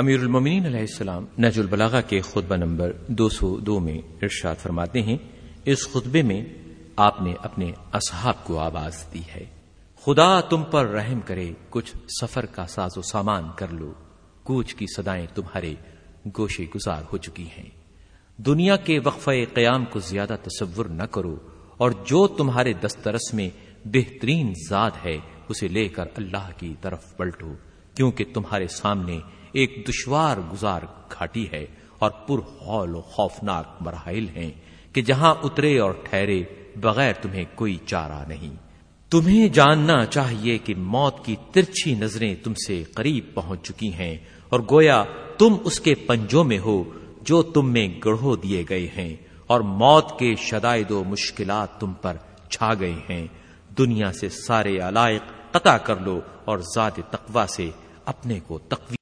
امیر المومنین علیہ السلام نج البلاغا کے خطبہ نمبر دو سو دو میں ارشاد فرماتے ہیں، اس خطبے میں آپ نے اپنے اصحاب کو آواز دی ہے۔ خدا تم پر رحم کرے، کچھ سفر کا ساز و سامان کر لو۔ کوچ کی صدائیں تمہارے گوشے گزار ہو چکی ہیں۔ دنیا کے وقفہ قیام کو زیادہ تصور نہ کرو، اور جو تمہارے دسترس میں بہترین ذات ہے، اسے لے کر اللہ کی طرف پلٹو، کیونکہ تمہارے سامنے ایک دشوار گزار گھاٹی ہے اور پر ہول و خوفناک مراحل ہیں کہ جہاں اترے اور ٹھہرے بغیر تمہیں کوئی چارہ نہیں۔ تمہیں جاننا چاہیے کہ موت کی ترچھی نظریں تم سے قریب پہنچ چکی ہیں اور گویا تم اس کے پنجوں میں ہو جو تم میں گڑھو دیے گئے ہیں اور موت کے شدائد و مشکلات تم پر چھا گئے ہیں۔ دنیا سے سارے علائق قطع کر لو اور ذات تقوا سے اپنے کو تقوی